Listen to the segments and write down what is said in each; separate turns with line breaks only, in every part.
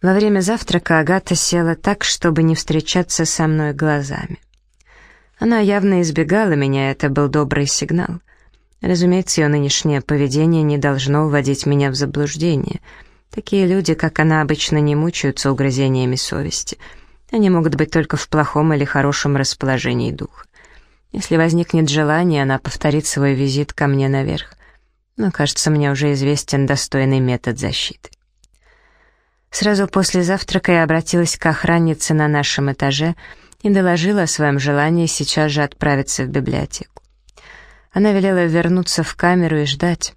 Во время завтрака Агата села так, чтобы не встречаться со мной глазами. Она явно избегала меня, это был добрый сигнал. Разумеется, ее нынешнее поведение не должно уводить меня в заблуждение. Такие люди, как она, обычно не мучаются угрызениями совести. Они могут быть только в плохом или хорошем расположении духа. Если возникнет желание, она повторит свой визит ко мне наверх. Но, кажется, мне уже известен достойный метод защиты. Сразу после завтрака я обратилась к охраннице на нашем этаже и доложила о своем желании сейчас же отправиться в библиотеку. Она велела вернуться в камеру и ждать.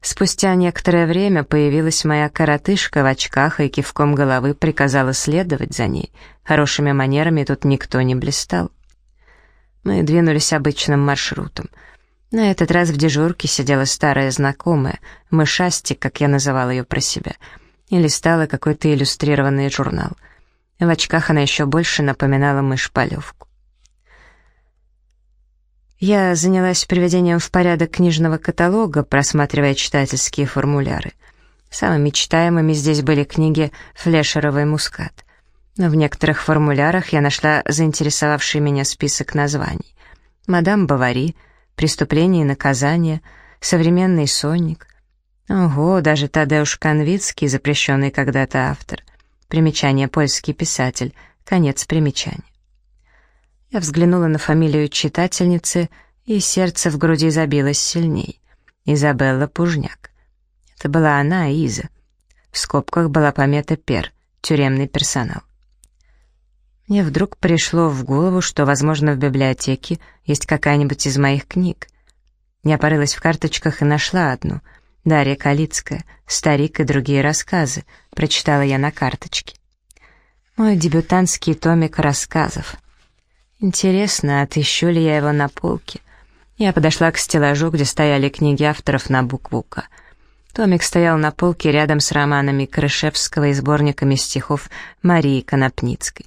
Спустя некоторое время появилась моя коротышка в очках и кивком головы приказала следовать за ней. Хорошими манерами тут никто не блистал. Мы двинулись обычным маршрутом. На этот раз в дежурке сидела старая знакомая, мышастик, как я называла ее про себя, и листала какой-то иллюстрированный журнал. В очках она еще больше напоминала мышь-полевку. Я занялась приведением в порядок книжного каталога, просматривая читательские формуляры. Самыми читаемыми здесь были книги «Флешерова и Мускат». Но в некоторых формулярах я нашла заинтересовавший меня список названий. «Мадам Бавари», «Преступление и наказание», «Современный сонник». Ого, даже Тадеуш Конвицкий, запрещенный когда-то автор. Примечание «Польский писатель», конец примечания. Я взглянула на фамилию читательницы, и сердце в груди забилось сильней. Изабелла Пужняк. Это была она, Иза. В скобках была помета «Пер», тюремный персонал. Мне вдруг пришло в голову, что, возможно, в библиотеке есть какая-нибудь из моих книг. Я порылась в карточках и нашла одну. Дарья Калицкая, «Старик и другие рассказы», прочитала я на карточке. Мой дебютантский томик рассказов. Интересно, отыщу ли я его на полке? Я подошла к стеллажу, где стояли книги авторов на букву «К». Томик стоял на полке рядом с романами Крышевского и сборниками стихов Марии Конопницкой.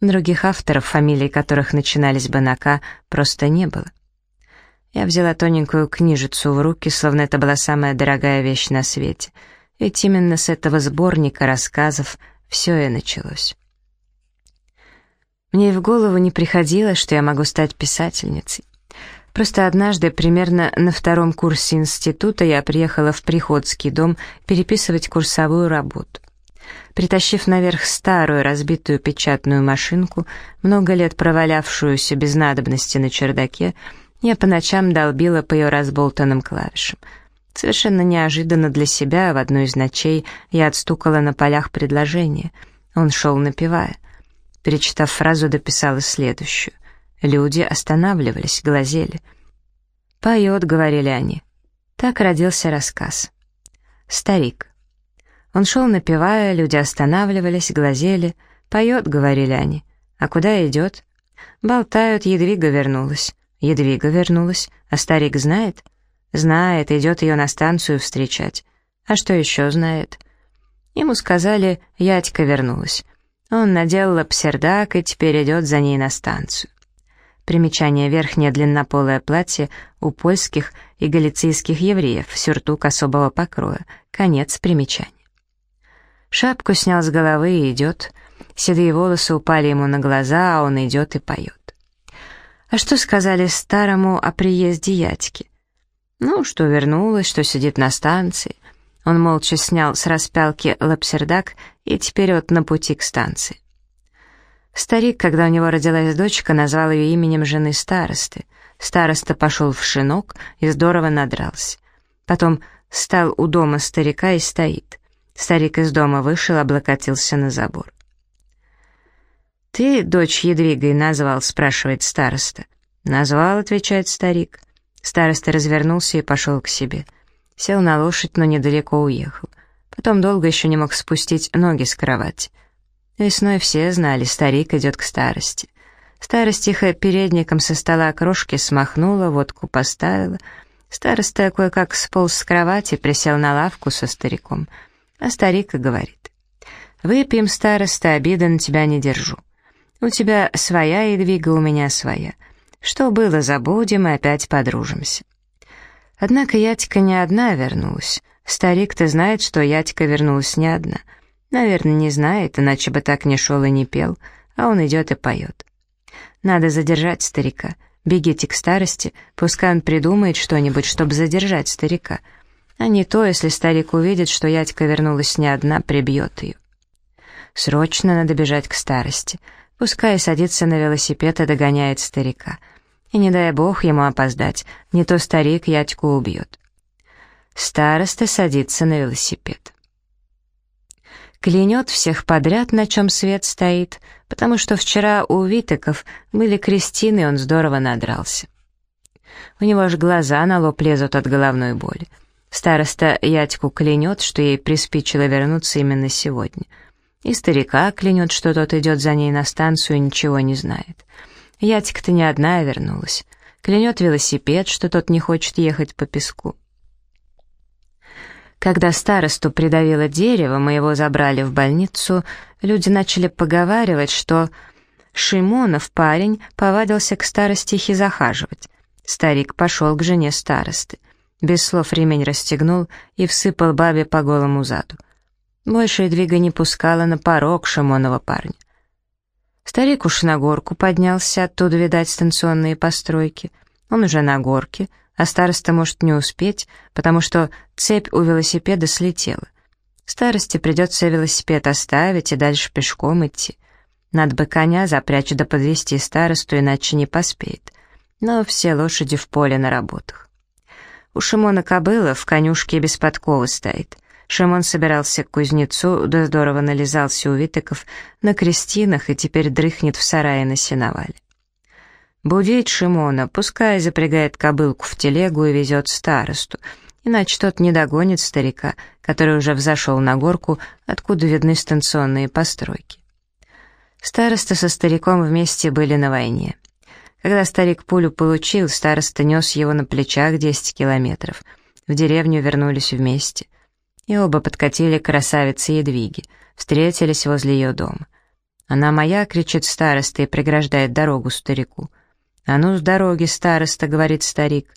Других авторов, фамилии которых начинались бы на «К», просто не было. Я взяла тоненькую книжицу в руки, словно это была самая дорогая вещь на свете. Ведь именно с этого сборника рассказов все и началось. Мне и в голову не приходило, что я могу стать писательницей. Просто однажды, примерно на втором курсе института, я приехала в Приходский дом переписывать курсовую работу. Притащив наверх старую разбитую печатную машинку, много лет провалявшуюся без надобности на чердаке, я по ночам долбила по ее разболтанным клавишам. Совершенно неожиданно для себя в одну из ночей я отстукала на полях предложение. Он шел напевая — Перечитав фразу, дописала следующую. Люди останавливались, глазели. «Поет», — говорили они. Так родился рассказ. Старик. Он шел напевая, люди останавливались, глазели. «Поет», — говорили они. «А куда идет?» Болтают, Едвига вернулась. Едвига вернулась, а старик знает? Знает, идет ее на станцию встречать. А что еще знает? Ему сказали, Ядька вернулась. Он надел лапсердак и теперь идет за ней на станцию. Примечание верхнее длиннополое платье у польских и галицийских евреев, сюртук особого покроя. Конец примечания. Шапку снял с головы и идет. Седые волосы упали ему на глаза, а он идет и поет. А что сказали старому о приезде Ятьки? Ну, что вернулась, что сидит на станции. Он молча снял с распялки лапсердак и теперь вот на пути к станции. Старик, когда у него родилась дочка, назвал ее именем жены старосты. Староста пошел в шинок и здорово надрался. Потом стал у дома старика и стоит. Старик из дома вышел, облокотился на забор. «Ты дочь Едвигой назвал?» — спрашивает староста. «Назвал», — отвечает старик. Староста развернулся и пошел к себе. Сел на лошадь, но недалеко уехал. Потом долго еще не мог спустить ноги с кровати. Весной все знали, старик идет к старости. Старость тихо передником со стола крошки смахнула, водку поставила. Староста кое-как сполз с кровати, присел на лавку со стариком. А старик и говорит. «Выпьем, староста, обида на тебя не держу. У тебя своя едвига, у меня своя. Что было, забудем и опять подружимся». Однако Ятика не одна вернулась. Старик-то знает, что Ятька вернулась не одна. Наверное, не знает, иначе бы так не шел и не пел, а он идет и поет. Надо задержать старика. Бегите к старости, пускай он придумает что-нибудь, чтобы задержать старика. А не то, если старик увидит, что Ятька вернулась не одна, прибьет ее. Срочно надо бежать к старости. Пускай садится на велосипед и догоняет старика. И не дай бог ему опоздать, не то старик Ятьку убьет. Староста садится на велосипед. Клянет всех подряд, на чем свет стоит, потому что вчера у Витыков были крестины, он здорово надрался. У него аж глаза на лоб лезут от головной боли. Староста Ятьку клянет, что ей приспичило вернуться именно сегодня. И старика клянет, что тот идет за ней на станцию и ничего не знает. Ятька-то не одна вернулась. Клянет велосипед, что тот не хочет ехать по песку. Когда старосту придавило дерево, мы его забрали в больницу, люди начали поговаривать, что Шимонов парень повадился к старостихе захаживать. Старик пошел к жене старосты. Без слов ремень расстегнул и всыпал бабе по голому заду. Больше двига не пускала на порог Шимонова парня. Старик уж на горку поднялся, оттуда, видать, станционные постройки. Он уже на горке — а староста может не успеть, потому что цепь у велосипеда слетела. Старости придется велосипед оставить и дальше пешком идти. Надо бы коня запрячь да подвести старосту, иначе не поспеет. Но все лошади в поле на работах. У Шимона кобыла в конюшке без подковы стоит. Шимон собирался к кузнецу, да здорово нализался у Витыков на крестинах и теперь дрыхнет в сарае на сеновале. Будить Шимона, пускай запрягает кобылку в телегу и везет старосту, иначе тот не догонит старика, который уже взошел на горку, откуда видны станционные постройки. Староста со стариком вместе были на войне. Когда старик пулю получил, староста нес его на плечах 10 километров. В деревню вернулись вместе. И оба подкатили к красавице Едвиге, встретились возле ее дома. «Она моя!» — кричит староста и преграждает дорогу старику. «А ну, с дороги, староста», — говорит старик.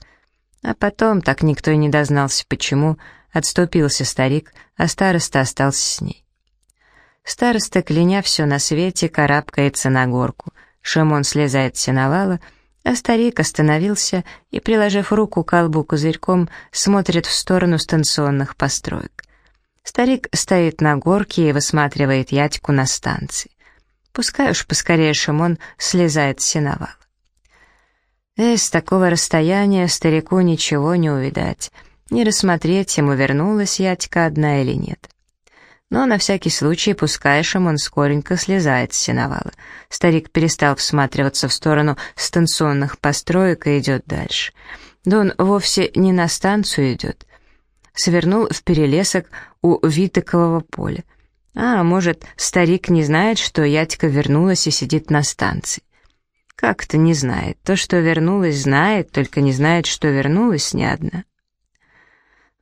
А потом, так никто и не дознался, почему, отступился старик, а староста остался с ней. Староста, кляня все на свете, карабкается на горку. Шимон слезает с сеновала, а старик остановился и, приложив руку к колбу козырьком, смотрит в сторону станционных построек. Старик стоит на горке и высматривает ятьку на станции. Пускай уж поскорее Шимон слезает с сеновала. Э, с такого расстояния старику ничего не увидать, не рассмотреть, ему вернулась ятька одна или нет. Но на всякий случай, пускай он скоренько слезает с сеновала. Старик перестал всматриваться в сторону станционных построек и идет дальше. Да он вовсе не на станцию идет. Свернул в перелесок у Витыкового поля. А, может, старик не знает, что Ятька вернулась и сидит на станции. Как-то не знает. То, что вернулась, знает, только не знает, что вернулась не одна.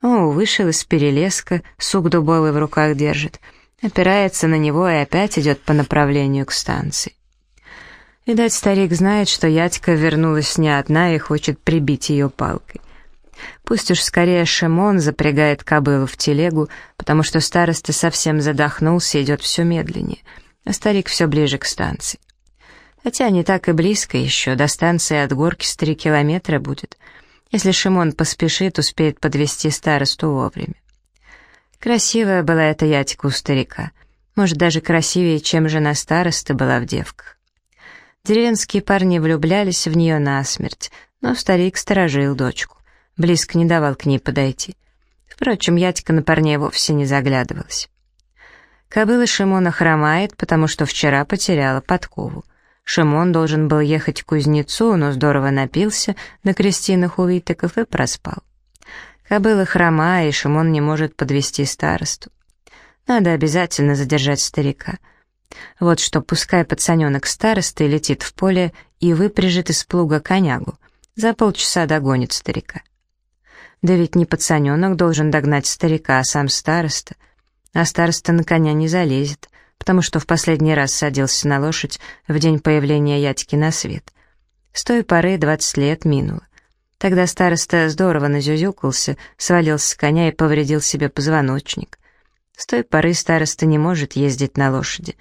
О, вышел из перелеска, сук дубовый в руках держит, опирается на него и опять идет по направлению к станции. Видать, старик знает, что Ятька вернулась не одна и хочет прибить ее палкой. Пусть уж скорее Шимон запрягает кобылу в телегу, потому что староста совсем задохнулся и идет все медленнее, а старик все ближе к станции. Хотя не так и близко еще, до станции от горки с три километра будет. Если Шимон поспешит, успеет подвести старосту вовремя. Красивая была эта ятика у старика. Может, даже красивее, чем жена старосты была в девках. Деревенские парни влюблялись в нее насмерть, но старик сторожил дочку. Близко не давал к ней подойти. Впрочем, ятика на парней вовсе не заглядывалась. Кобыла Шимона хромает, потому что вчера потеряла подкову. Шимон должен был ехать к кузнецу, но здорово напился на крестинах у Витыков и проспал. Кобыла хрома, и Шимон не может подвести старосту. Надо обязательно задержать старика. Вот что, пускай пацаненок старосты летит в поле и выпряжет из плуга конягу. За полчаса догонит старика. Да ведь не пацаненок должен догнать старика, а сам староста. А староста на коня не залезет потому что в последний раз садился на лошадь в день появления Ятьки на свет. С той поры двадцать лет минуло. Тогда староста здорово назюзюкался, свалился с коня и повредил себе позвоночник. С той поры староста не может ездить на лошади.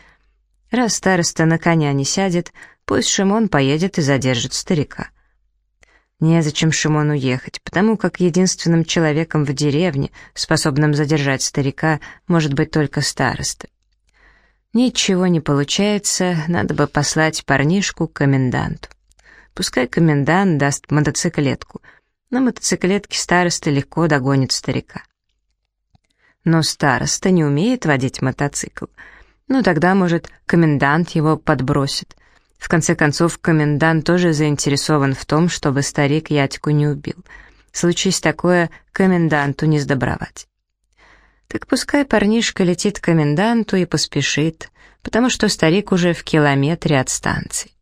Раз староста на коня не сядет, пусть Шимон поедет и задержит старика. Незачем Шимону ехать, потому как единственным человеком в деревне, способным задержать старика, может быть только староста. Ничего не получается, надо бы послать парнишку к коменданту. Пускай комендант даст мотоциклетку. На мотоциклетке староста легко догонит старика. Но староста не умеет водить мотоцикл. Ну тогда, может, комендант его подбросит. В конце концов, комендант тоже заинтересован в том, чтобы старик Ятьку не убил. Случись такое, коменданту не сдобровать. Так пускай парнишка летит к коменданту и поспешит, потому что старик уже в километре от станции.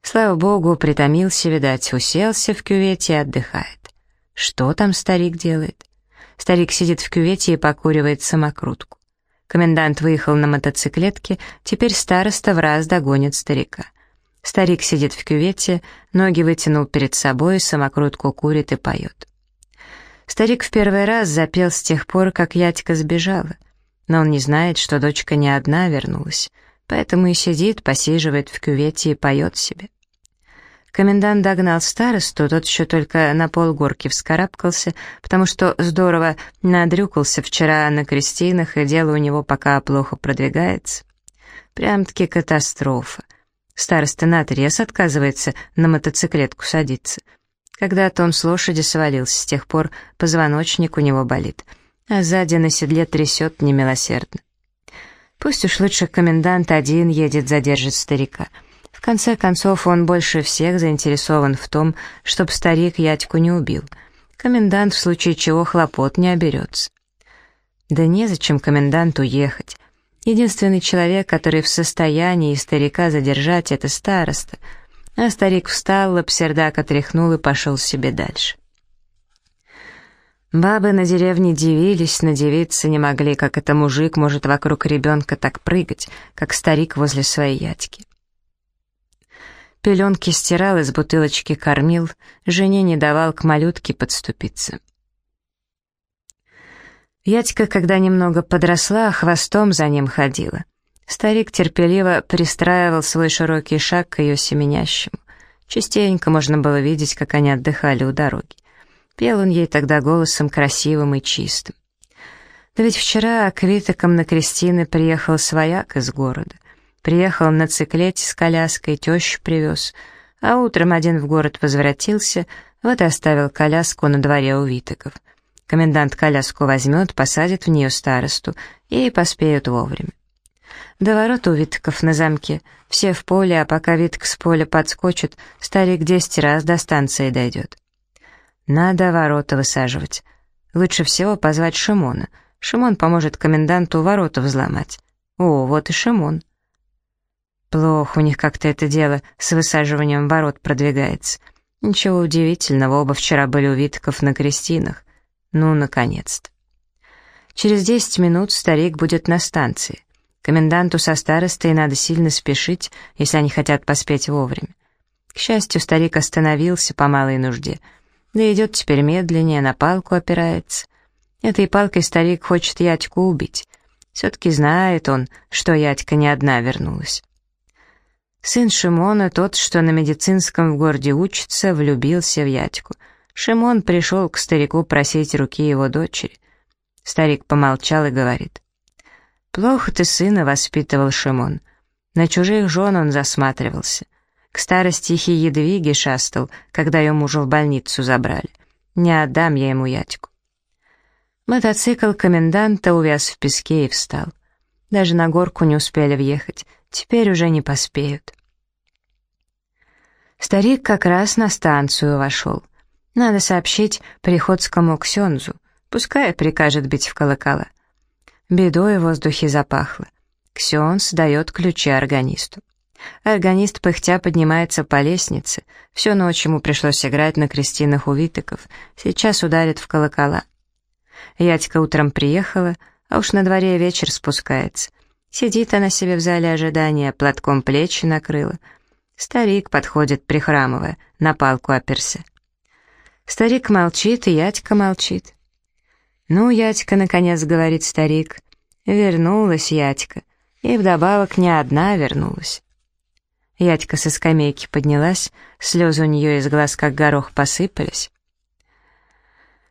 Слава богу, притомился, видать, уселся в кювете и отдыхает. Что там старик делает? Старик сидит в кювете и покуривает самокрутку. Комендант выехал на мотоциклетке, теперь староста в раз догонит старика. Старик сидит в кювете, ноги вытянул перед собой, самокрутку курит и поет. Старик в первый раз запел с тех пор, как Ятька сбежала, но он не знает, что дочка не одна вернулась, поэтому и сидит, посиживает в кювете и поет себе. Комендант догнал старосту, тот еще только на полгорки вскарабкался, потому что здорово надрюкался вчера на крестинах, и дело у него пока плохо продвигается. Прям-таки катастрофа. Староста наотрез отказывается на мотоциклетку садиться. Когда-то он с лошади свалился, с тех пор позвоночник у него болит, а сзади на седле трясет немилосердно. Пусть уж лучше комендант один едет задержит старика — в конце концов, он больше всех заинтересован в том, чтобы старик Ятьку не убил. Комендант в случае чего хлопот не оберется. Да незачем коменданту ехать. Единственный человек, который в состоянии старика задержать, это староста. А старик встал, лапсердак отряхнул и пошел себе дальше. Бабы на деревне дивились, надевиться не могли, как это мужик может вокруг ребенка так прыгать, как старик возле своей ятьки. Пеленки стирал, из бутылочки кормил, жене не давал к малютке подступиться. Ядька, когда немного подросла, хвостом за ним ходила. Старик терпеливо пристраивал свой широкий шаг к ее семенящему. Частенько можно было видеть, как они отдыхали у дороги. Пел он ей тогда голосом красивым и чистым. Да ведь вчера к Витокам на Кристины приехал свояк из города. Приехал на циклете с коляской, тещу привез, а утром один в город возвратился, вот и оставил коляску на дворе у Витоков. Комендант коляску возьмет, посадит в нее старосту, и поспеют вовремя. До ворот у Витоков на замке, все в поле, а пока Виток с поля подскочит, старик десять раз до станции дойдет. Надо ворота высаживать. Лучше всего позвать Шимона. Шимон поможет коменданту ворота взломать. О, вот и Шимон. Плохо у них как-то это дело с высаживанием ворот продвигается. Ничего удивительного, оба вчера были у Витков на крестинах. Ну, наконец-то. Через десять минут старик будет на станции. Коменданту со старостой надо сильно спешить, если они хотят поспеть вовремя. К счастью, старик остановился по малой нужде. Да идет теперь медленнее, на палку опирается. Этой палкой старик хочет Ятьку убить. Все-таки знает он, что Ятька не одна вернулась. Сын Шимона, тот, что на медицинском в городе учится, влюбился в Ятьку. Шимон пришел к старику просить руки его дочери. Старик помолчал и говорит. «Плохо ты сына воспитывал, Шимон. На чужих жен он засматривался. К старости Едвиги шастал, когда ее мужа в больницу забрали. Не отдам я ему Ятьку». Мотоцикл коменданта увяз в песке и встал. Даже на горку не успели въехать. Теперь уже не поспеют. Старик как раз на станцию вошел. Надо сообщить приходскому ксензу, пускай прикажет бить в колокола. Бедой в воздухе запахло. Ксенз дает ключи органисту. Органист пыхтя поднимается по лестнице. Всю ночь ему пришлось играть на крестинах у. Сейчас ударит в колокола. Ятька утром приехала, а уж на дворе вечер спускается. Сидит она себе в зале ожидания, платком плечи накрыла. Старик подходит, прихрамывая, на палку оперся. Старик молчит, и Ятька молчит. «Ну, Ятька, — наконец говорит старик, — вернулась Ятька, и вдобавок не одна вернулась». Ятька со скамейки поднялась, слезы у нее из глаз как горох посыпались.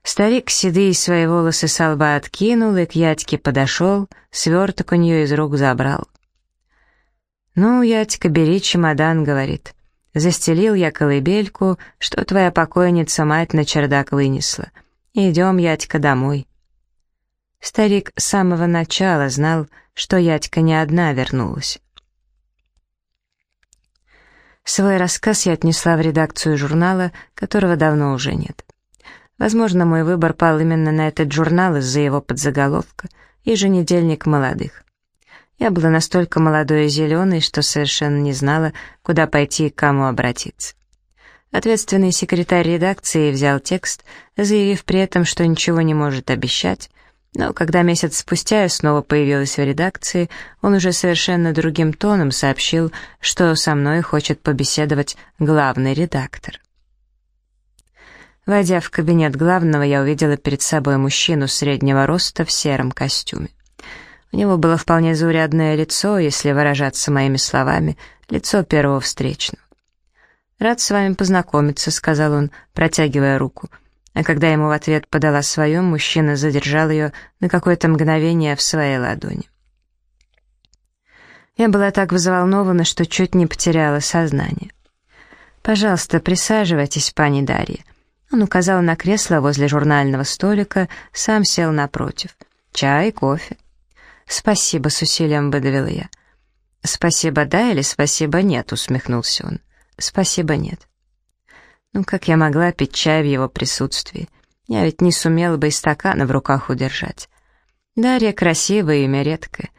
Старик седые свои волосы со лба откинул и к Ятьке подошел, сверток у нее из рук забрал. «Ну, Ятька, бери чемодан», — говорит. «Застелил я колыбельку, что твоя покойница мать на чердак вынесла. Идем, Ятька, домой». Старик с самого начала знал, что Ятька не одна вернулась. Свой рассказ я отнесла в редакцию журнала, которого давно уже нет. Возможно, мой выбор пал именно на этот журнал из-за его подзаголовка «Еженедельник молодых». Я была настолько молодой и зеленой, что совершенно не знала, куда пойти и к кому обратиться. Ответственный секретарь редакции взял текст, заявив при этом, что ничего не может обещать, но когда месяц спустя я снова появилась в редакции, он уже совершенно другим тоном сообщил, что со мной хочет побеседовать главный редактор. Войдя в кабинет главного, я увидела перед собой мужчину среднего роста в сером костюме. У него было вполне заурядное лицо, если выражаться моими словами, лицо первого встречного. «Рад с вами познакомиться», — сказал он, протягивая руку — а когда ему в ответ подала свою, мужчина задержал ее на какое-то мгновение в своей ладони. Я была так взволнована, что чуть не потеряла сознание. «Пожалуйста, присаживайтесь, пани Дарья». Он указал на кресло возле журнального столика, сам сел напротив. «Чай, кофе». «Спасибо», — с усилием выдавила я. «Спасибо да или спасибо нет?» — усмехнулся он. «Спасибо нет». Ну, как я могла пить чай в его присутствии? Я ведь не сумела бы и стакана в руках удержать. Дарья красивое имя редкое.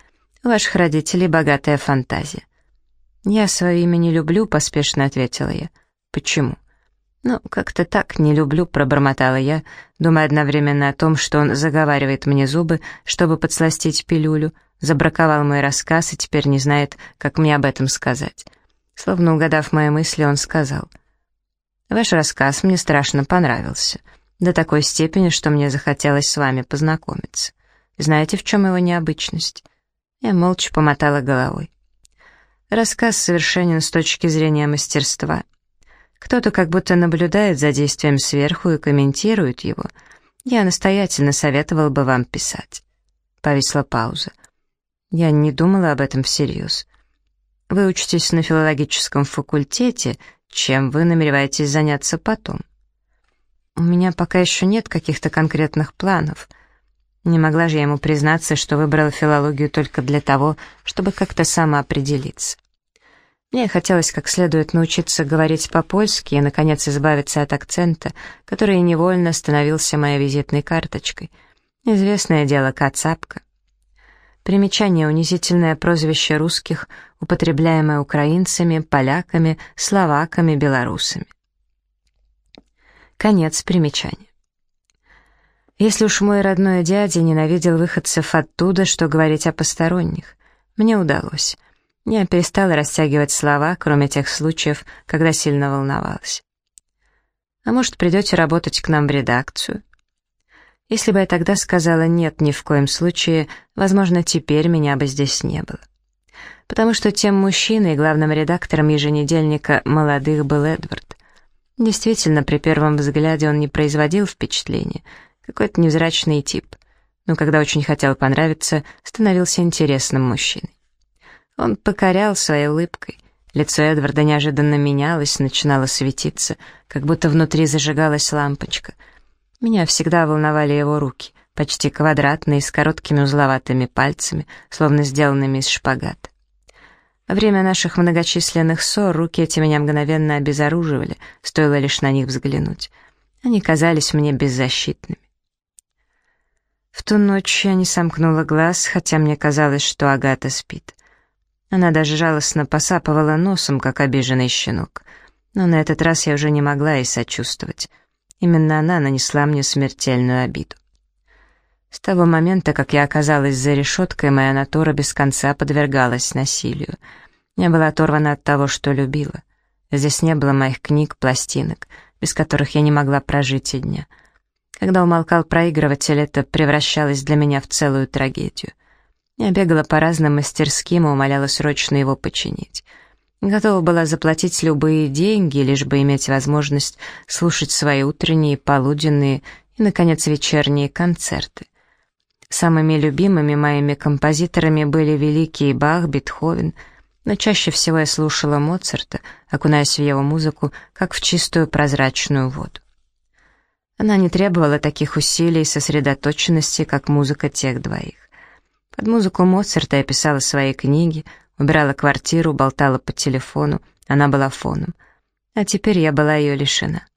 У ваших родителей богатая фантазия. «Я свое имя не люблю», — поспешно ответила я. «Почему?» «Ну, как-то так не люблю», — пробормотала я, думая одновременно о том, что он заговаривает мне зубы, чтобы подсластить пилюлю, забраковал мой рассказ и теперь не знает, как мне об этом сказать. Словно угадав мои мысли, он сказал — Ваш рассказ мне страшно понравился. До такой степени, что мне захотелось с вами познакомиться. Знаете, в чем его необычность?» Я молча помотала головой. Рассказ совершенен с точки зрения мастерства. Кто-то как будто наблюдает за действием сверху и комментирует его. Я настоятельно советовал бы вам писать. Повисла пауза. Я не думала об этом всерьез. Вы учитесь на филологическом факультете чем вы намереваетесь заняться потом? У меня пока еще нет каких-то конкретных планов. Не могла же я ему признаться, что выбрала филологию только для того, чтобы как-то самоопределиться. Мне хотелось как следует научиться говорить по-польски и, наконец, избавиться от акцента, который невольно становился моей визитной карточкой. Известное дело Кацапка. Примечание унизительное прозвище русских, употребляемое украинцами, поляками, словаками, белорусами. Конец примечания. Если уж мой родной дядя ненавидел выходцев оттуда, что говорить о посторонних, мне удалось. Я перестала растягивать слова, кроме тех случаев, когда сильно волновалась. А может, придете работать к нам в редакцию? Если бы я тогда сказала «нет, ни в коем случае», возможно, теперь меня бы здесь не было. Потому что тем мужчиной, главным редактором еженедельника «Молодых» был Эдвард. Действительно, при первом взгляде он не производил впечатления. Какой-то невзрачный тип. Но когда очень хотел понравиться, становился интересным мужчиной. Он покорял своей улыбкой. Лицо Эдварда неожиданно менялось, начинало светиться, как будто внутри зажигалась лампочка — меня всегда волновали его руки, почти квадратные, с короткими узловатыми пальцами, словно сделанными из шпагата. Во время наших многочисленных ссор руки эти меня мгновенно обезоруживали, стоило лишь на них взглянуть. Они казались мне беззащитными. В ту ночь я не сомкнула глаз, хотя мне казалось, что Агата спит. Она даже жалостно посапывала носом, как обиженный щенок. Но на этот раз я уже не могла ей сочувствовать. Именно она нанесла мне смертельную обиду. С того момента, как я оказалась за решеткой, моя натура без конца подвергалась насилию. Я была оторвана от того, что любила. Здесь не было моих книг, пластинок, без которых я не могла прожить и дня. Когда умолкал проигрыватель, это превращалось для меня в целую трагедию. Я бегала по разным мастерским и умоляла срочно его починить. Готова была заплатить любые деньги, лишь бы иметь возможность слушать свои утренние, полуденные и, наконец, вечерние концерты. Самыми любимыми моими композиторами были великий Бах, Бетховен, но чаще всего я слушала Моцарта, окунаясь в его музыку, как в чистую прозрачную воду. Она не требовала таких усилий и сосредоточенности, как музыка тех двоих. Под музыку Моцарта я писала свои книги, убирала квартиру, болтала по телефону, она была фоном. А теперь я была ее лишена.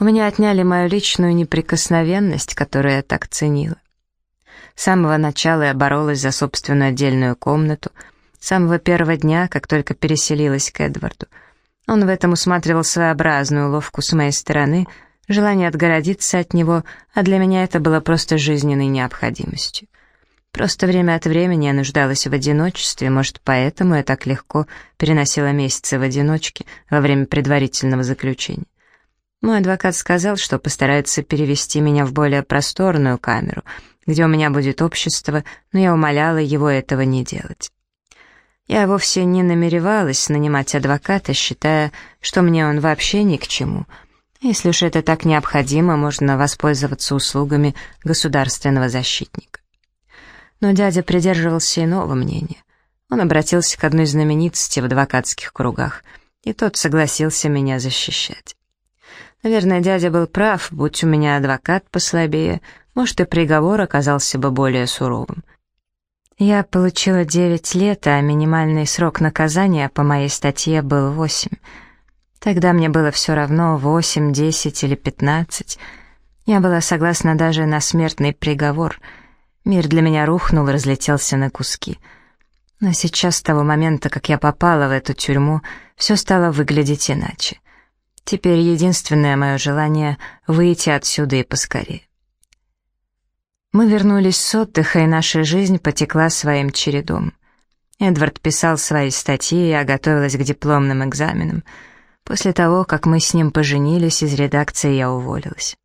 У меня отняли мою личную неприкосновенность, которую я так ценила. С самого начала я боролась за собственную отдельную комнату, с самого первого дня, как только переселилась к Эдварду. Он в этом усматривал своеобразную уловку с моей стороны, желание отгородиться от него, а для меня это было просто жизненной необходимостью. Просто время от времени я нуждалась в одиночестве, может, поэтому я так легко переносила месяцы в одиночке во время предварительного заключения. Мой адвокат сказал, что постарается перевести меня в более просторную камеру, где у меня будет общество, но я умоляла его этого не делать. Я вовсе не намеревалась нанимать адвоката, считая, что мне он вообще ни к чему. Если уж это так необходимо, можно воспользоваться услугами государственного защитника. Но дядя придерживался иного мнения. Он обратился к одной знаменитости в адвокатских кругах, и тот согласился меня защищать. Наверное, дядя был прав, будь у меня адвокат послабее, может, и приговор оказался бы более суровым. Я получила 9 лет, а минимальный срок наказания по моей статье был 8. Тогда мне было все равно 8, 10 или 15. Я была согласна даже на смертный приговор. Мир для меня рухнул разлетелся на куски. Но сейчас, с того момента, как я попала в эту тюрьму, все стало выглядеть иначе. Теперь единственное мое желание — выйти отсюда и поскорее. Мы вернулись с отдыха, и наша жизнь потекла своим чередом. Эдвард писал свои статьи, я готовилась к дипломным экзаменам. После того, как мы с ним поженились, из редакции я уволилась.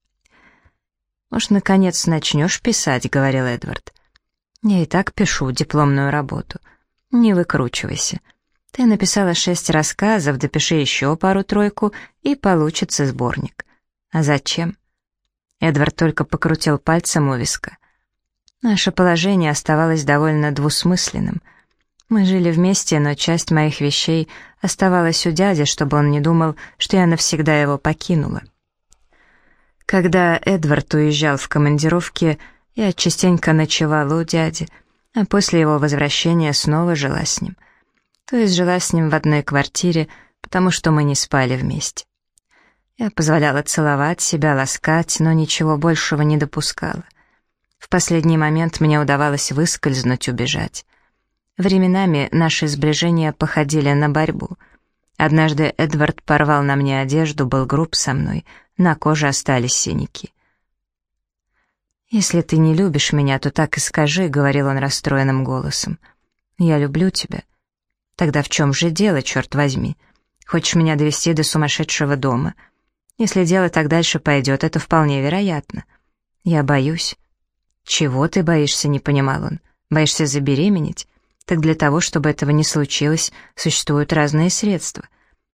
«Может, наконец начнешь писать?» — говорил Эдвард. «Я и так пишу дипломную работу. Не выкручивайся. Ты написала шесть рассказов, допиши еще пару-тройку, и получится сборник. А зачем? Эдвард только покрутил пальцем у виска. Наше положение оставалось довольно двусмысленным. Мы жили вместе, но часть моих вещей оставалась у дяди, чтобы он не думал, что я навсегда его покинула. Когда Эдвард уезжал в командировки, я частенько ночевала у дяди, а после его возвращения снова жила с ним то есть жила с ним в одной квартире, потому что мы не спали вместе. Я позволяла целовать себя, ласкать, но ничего большего не допускала. В последний момент мне удавалось выскользнуть, убежать. Временами наши сближения походили на борьбу. Однажды Эдвард порвал на мне одежду, был груб со мной, на коже остались синяки. «Если ты не любишь меня, то так и скажи», — говорил он расстроенным голосом. «Я люблю тебя». Тогда в чем же дело, черт возьми? Хочешь меня довести до сумасшедшего дома? Если дело так дальше пойдет, это вполне вероятно. Я боюсь. Чего ты боишься, не понимал он. Боишься забеременеть? Так для того, чтобы этого не случилось, существуют разные средства.